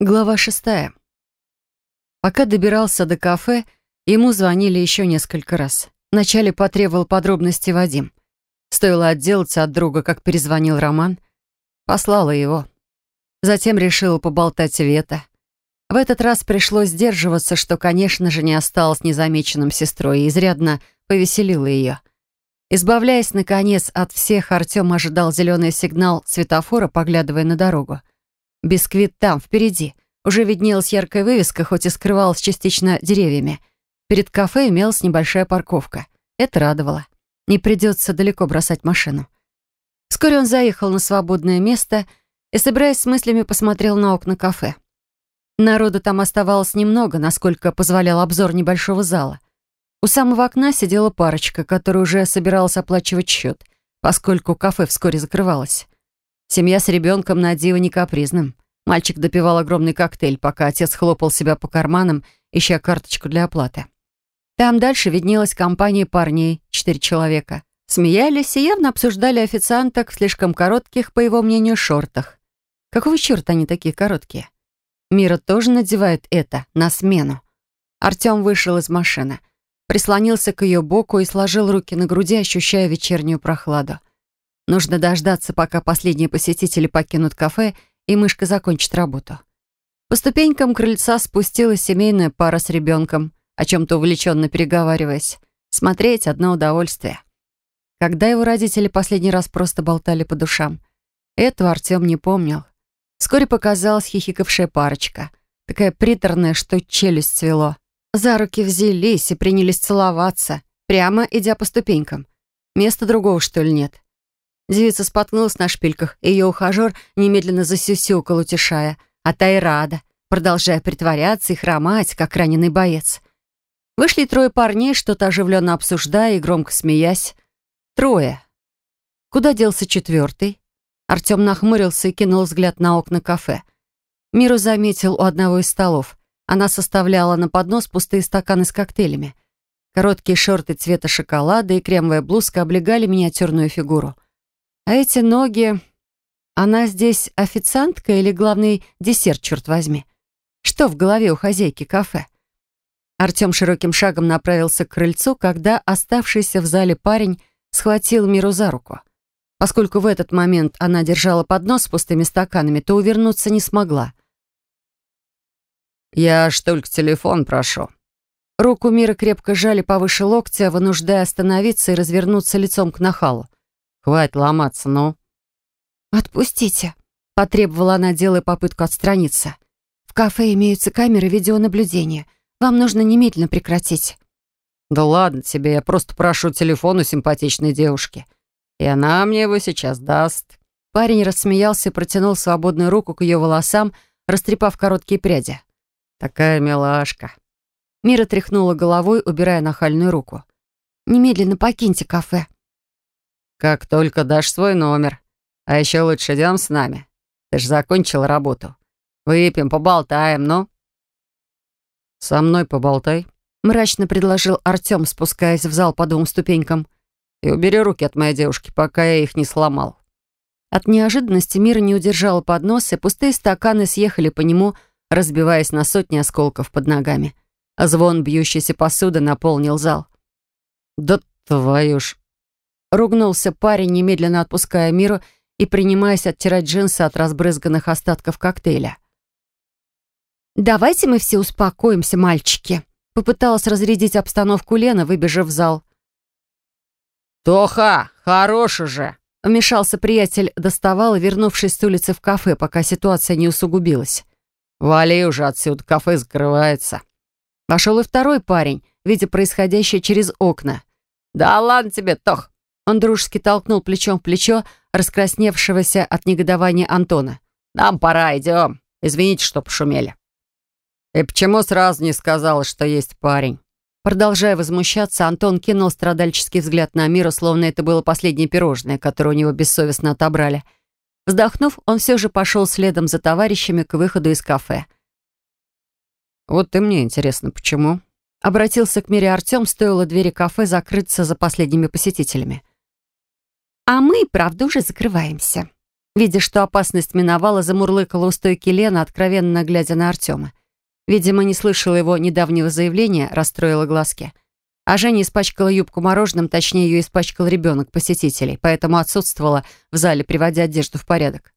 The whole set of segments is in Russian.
Глава шестая. Пока добирался до кафе, ему звонили еще несколько раз. Вначале потребовал подробности Вадим. Стоило отделаться от друга, как перезвонил Роман. Послала его. Затем решила поболтать Вета. В этот раз пришлось сдерживаться, что, конечно же, не осталось незамеченным сестрой и изрядно повеселила ее. Избавляясь, наконец, от всех, Артем ожидал зеленый сигнал светофора, поглядывая на дорогу. Бисквит там, впереди. Уже виднелась яркая вывеска, хоть и скрывалась частично деревьями. Перед кафе имелась небольшая парковка. Это радовало. Не придется далеко бросать машину. Вскоре он заехал на свободное место и, собираясь с мыслями, посмотрел на окна кафе. Народу там оставалось немного, насколько позволял обзор небольшого зала. У самого окна сидела парочка, которая уже собиралась оплачивать счет, поскольку кафе вскоре закрывалось. Семья с ребенком на диво не капризным. Мальчик допивал огромный коктейль, пока отец хлопал себя по карманам, ища карточку для оплаты. Там дальше виднелась компания парней, четыре человека. Смеялись и явно обсуждали официанток в слишком коротких, по его мнению, шортах. Какого черта они такие короткие? Мира тоже надевает это на смену. Артем вышел из машины, прислонился к ее боку и сложил руки на груди, ощущая вечернюю прохладу. Нужно дождаться, пока последние посетители покинут кафе, и мышка закончит работу. По ступенькам крыльца спустилась семейная пара с ребенком, о чем-то увлеченно переговариваясь. Смотреть — одно удовольствие. Когда его родители последний раз просто болтали по душам? Этого Артем не помнил. Вскоре показалась хихикавшая парочка. Такая приторная, что челюсть свело. За руки взялись и принялись целоваться, прямо идя по ступенькам. Места другого, что ли, нет? Девица споткнулась на шпильках, и ее ухажер немедленно засюсюкал, утешая, а та и рада, продолжая притворяться и хромать, как раненый боец. Вышли трое парней, что-то оживленно обсуждая и громко смеясь. Трое. Куда делся четвертый? Артем нахмурился и кинул взгляд на окна кафе. Миру заметил у одного из столов. Она составляла на поднос пустые стаканы с коктейлями. Короткие шорты цвета шоколада и кремовая блузка облегали миниатюрную фигуру. А эти ноги... Она здесь официантка или главный десерт, черт возьми? Что в голове у хозяйки кафе? Артем широким шагом направился к крыльцу, когда оставшийся в зале парень схватил Миру за руку. Поскольку в этот момент она держала поднос с пустыми стаканами, то увернуться не смогла. «Я ж только телефон прошу». Руку Мира крепко жали повыше локтя, вынуждая остановиться и развернуться лицом к нахалу. Хватит ломаться, ну». «Отпустите», — потребовала она, делая попытку отстраниться. «В кафе имеются камеры видеонаблюдения. Вам нужно немедленно прекратить». «Да ладно тебе, я просто прошу телефон у симпатичной девушки. И она мне его сейчас даст». Парень рассмеялся и протянул свободную руку к ее волосам, растрепав короткие пряди. «Такая милашка». Мира тряхнула головой, убирая нахальную руку. «Немедленно покиньте кафе», как только дашь свой номер. А еще лучше идем с нами. Ты ж закончил работу. Выпьем, поболтаем, ну?» «Со мной поболтай», — мрачно предложил Артем, спускаясь в зал по двум ступенькам. «И убери руки от моей девушки, пока я их не сломал». От неожиданности Мира не удержала поднос, и пустые стаканы съехали по нему, разбиваясь на сотни осколков под ногами. А звон бьющейся посуды наполнил зал. «Да твою ж...» Ругнулся парень, немедленно отпуская Миру и принимаясь оттирать джинсы от разбрызганных остатков коктейля. «Давайте мы все успокоимся, мальчики», — попыталась разрядить обстановку Лена, выбежав в зал. «Тоха, хорош уже!» Вмешался приятель, доставал, вернувшись с улицы в кафе, пока ситуация не усугубилась. «Вали уже отсюда, кафе закрывается». Вошел и второй парень, видя происходящее через окна. «Да ладно тебе, Тох, он дружески толкнул плечом в плечо раскрасневшегося от негодования Антона. «Нам пора, идем. Извините, что пошумели». «И почему сразу не сказала, что есть парень?» Продолжая возмущаться, Антон кинул страдальческий взгляд на Миру, словно это было последнее пирожное, которое у него бессовестно отобрали. Вздохнув, он все же пошел следом за товарищами к выходу из кафе. «Вот и мне интересно, почему?» Обратился к Мире Артем, стоило двери кафе закрыться за последними посетителями. «А мы, правда, уже закрываемся». Видя, что опасность миновала, замурлыкала у стойки Лена, откровенно глядя на Артема. Видимо, не слышала его недавнего заявления, расстроила глазки. А Женя испачкала юбку мороженым, точнее, ее испачкал ребенок посетителей, поэтому отсутствовала в зале, приводя одежду в порядок.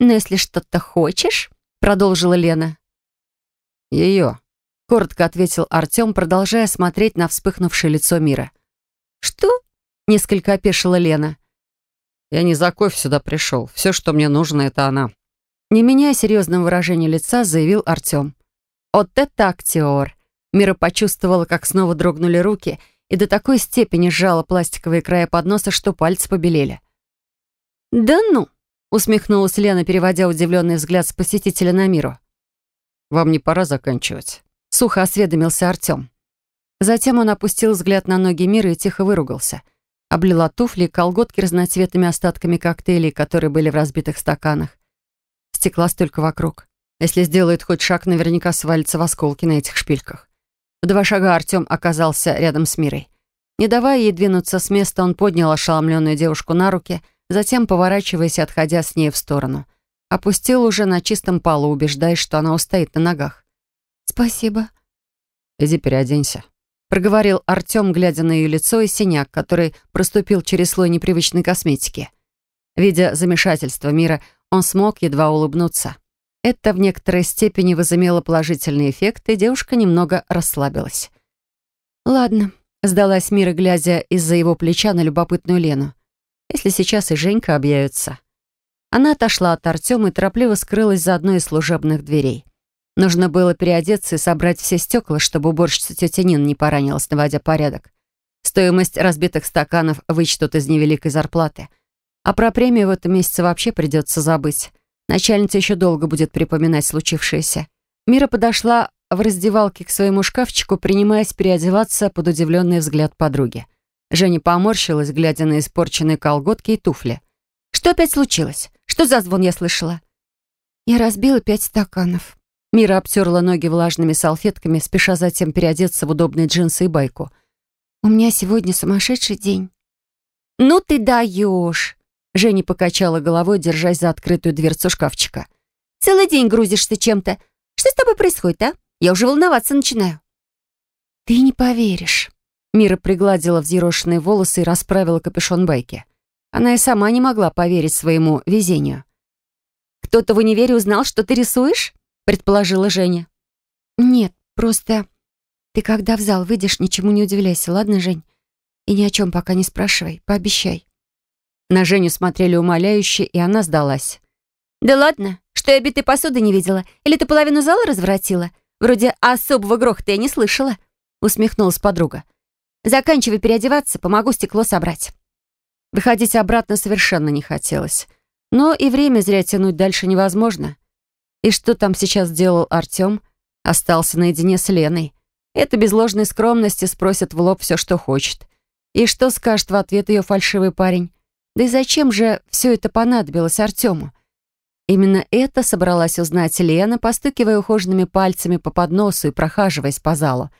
«Но «Ну, если что-то хочешь», — продолжила Лена. «Ее», — коротко ответил Артем, продолжая смотреть на вспыхнувшее лицо мира. «Что?» — несколько опешила Лена. Я не за кофе сюда пришел. Все, что мне нужно, это она». Не меняя серьезного выражения лица, заявил Артем. «Вот это актер!» Мира почувствовала, как снова дрогнули руки, и до такой степени сжала пластиковые края подноса, что пальцы побелели. «Да ну!» — усмехнулась Лена, переводя удивленный взгляд с посетителя на Миру. «Вам не пора заканчивать?» — сухо осведомился Артем. Затем он опустил взгляд на ноги Мира и тихо выругался — облила туфли и колготки разноцветными остатками коктейлей, которые были в разбитых стаканах. Стекла столько вокруг. Если сделает хоть шаг, наверняка свалится в осколки на этих шпильках. В два шага Артем оказался рядом с Мирой. Не давая ей двинуться с места, он поднял ошеломленную девушку на руки, затем, поворачиваясь и отходя с ней в сторону, опустил уже на чистом полу, убеждаясь, что она устоит на ногах. «Спасибо». «Иди переоденься», проговорил Артем, глядя на ее лицо и синяк, который проступил через слой непривычной косметики. Видя замешательство мира, он смог едва улыбнуться. Это в некоторой степени возымело положительный эффект, и девушка немного расслабилась. «Ладно», — сдалась Мира, глядя из-за его плеча на любопытную Лену. «Если сейчас и Женька объявится». Она отошла от Артема и торопливо скрылась за одной из служебных дверей. Нужно было переодеться и собрать все стекла, чтобы уборщица тетя Нина не поранилась, наводя порядок. Стоимость разбитых стаканов вычтут из невеликой зарплаты. А про премию в этом месяце вообще придется забыть. Начальница еще долго будет припоминать случившееся. Мира подошла в раздевалке к своему шкафчику, принимаясь переодеваться под удивленный взгляд подруги. Женя поморщилась, глядя на испорченные колготки и туфли. «Что опять случилось? Что за звон я слышала?» «Я разбила пять стаканов», Мира обтерла ноги влажными салфетками, спеша затем переодеться в удобные джинсы и байку. «У меня сегодня сумасшедший день». «Ну ты даешь!» Женя покачала головой, держась за открытую дверцу шкафчика. «Целый день грузишься чем-то. Что с тобой происходит, а? Я уже волноваться начинаю». «Ты не поверишь». Мира пригладила взъерошенные волосы и расправила капюшон байки. Она и сама не могла поверить своему везению. «Кто-то в универе узнал, что ты рисуешь?» Предположила Женя. «Нет, просто ты когда в зал выйдешь, ничему не удивляйся, ладно, Жень? И ни о чем пока не спрашивай, пообещай». На Женю смотрели умоляюще, и она сдалась. «Да ладно, что я битой посуды не видела? Или ты половину зала разворотила? Вроде особого грохота я не слышала», усмехнулась подруга. «Заканчивай переодеваться, помогу стекло собрать». Выходить обратно совершенно не хотелось. Но и время зря тянуть дальше невозможно. И что там сейчас делал Артем? Остался наедине с Леной. Это без ложной скромности спросит в лоб все, что хочет. И что скажет в ответ ее фальшивый парень? Да и зачем же все это понадобилось Артему? Именно это собралась узнать Лена, постукивая ухоженными пальцами по подносу и прохаживаясь по залу.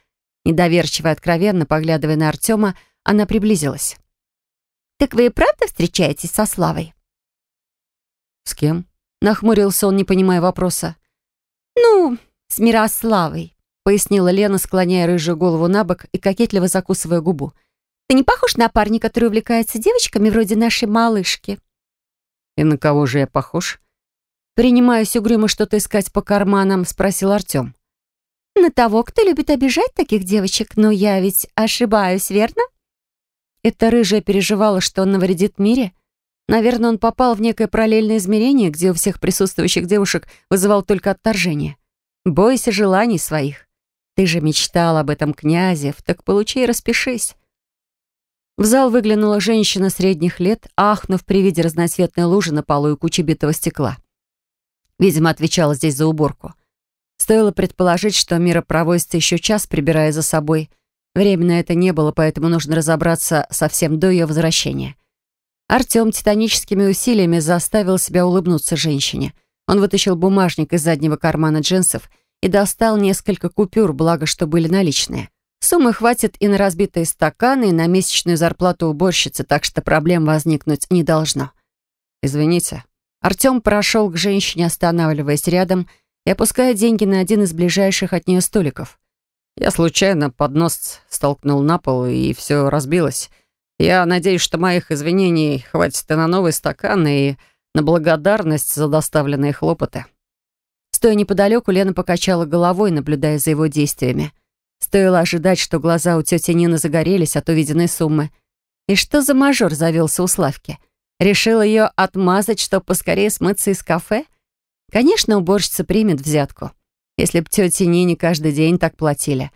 Недоверчиво и откровенно поглядывая на Артема, она приблизилась. «Так вы и правда встречаетесь со Славой?» «С кем?» Нахмурился он, не понимая вопроса. «Ну, с Мирославой», — пояснила Лена, склоняя рыжую голову на бок и кокетливо закусывая губу. «Ты не похож на парня, который увлекается девочками вроде нашей малышки?» «И на кого же я похож?» Принимаясь угрюмо что-то искать по карманам, спросил Артем. «На того, кто любит обижать таких девочек, но я ведь ошибаюсь, верно?» Эта рыжая переживала, что он навредит мире, Наверное, он попал в некое параллельное измерение, где у всех присутствующих девушек вызывал только отторжение. Бойся желаний своих. Ты же мечтал об этом, Князев, так получи и распишись. В зал выглянула женщина средних лет, ахнув при виде разноцветной лужи на полу и кучи битого стекла. Видимо, отвечала здесь за уборку. Стоило предположить, что Мира проводится еще час, прибирая за собой. Временно это не было, поэтому нужно разобраться совсем до ее возвращения. Артем титаническими усилиями заставил себя улыбнуться женщине. Он вытащил бумажник из заднего кармана джинсов и достал несколько купюр, благо, что были наличные. Суммы хватит и на разбитые стаканы, и на месячную зарплату уборщицы, так что проблем возникнуть не должно. «Извините», Артем прошел к женщине, останавливаясь рядом и опуская деньги на один из ближайших от нее столиков. Я случайно поднос столкнул на пол, и все разбилось. Я надеюсь, что моих извинений хватит и на новый стакан, и на благодарность за доставленные хлопоты. Стоя неподалеку, Лена покачала головой, наблюдая за его действиями. Стоило ожидать, что глаза у тети Нины загорелись от увиденной суммы. И что за мажор завелся у Славки? Решил ее отмазать, чтобы поскорее смыться из кафе? Конечно, уборщица примет взятку. Если б тете Нине каждый день так платили.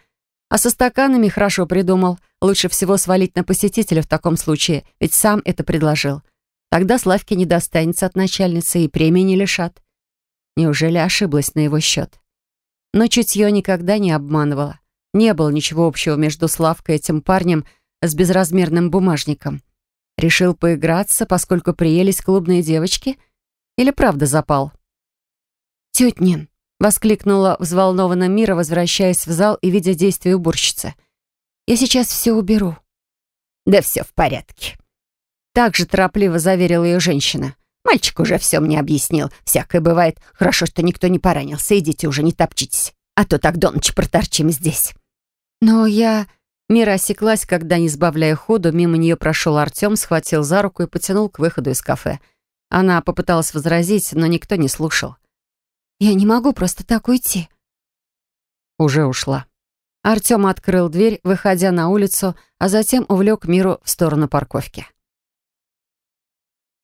А со стаканами хорошо придумал. Лучше всего свалить на посетителя в таком случае, ведь сам это предложил. Тогда Славке не достанется от начальницы и премии не лишат. Неужели ошиблась на его счет? Но чутье никогда не обманывало. Не было ничего общего между Славкой и этим парнем с безразмерным бумажником. Решил поиграться, поскольку приелись клубные девочки? Или правда запал? «Тетя Нин!» — воскликнула взволнованно Мира, возвращаясь в зал и видя действия уборщицы. «Я сейчас все уберу». «Да все в порядке», — так же торопливо заверила ее женщина. «Мальчик уже все мне объяснил. Всякое бывает. Хорошо, что никто не поранился. Идите уже, не топчитесь. А то так до ночи проторчим здесь». «Но я...» Мира осеклась, когда, не сбавляя ходу, мимо нее прошел Артем, схватил за руку и потянул к выходу из кафе. Она попыталась возразить, но никто не слушал. «Я не могу просто так уйти». Уже ушла. Артем открыл дверь, выходя на улицу, а затем увлек Миру в сторону парковки.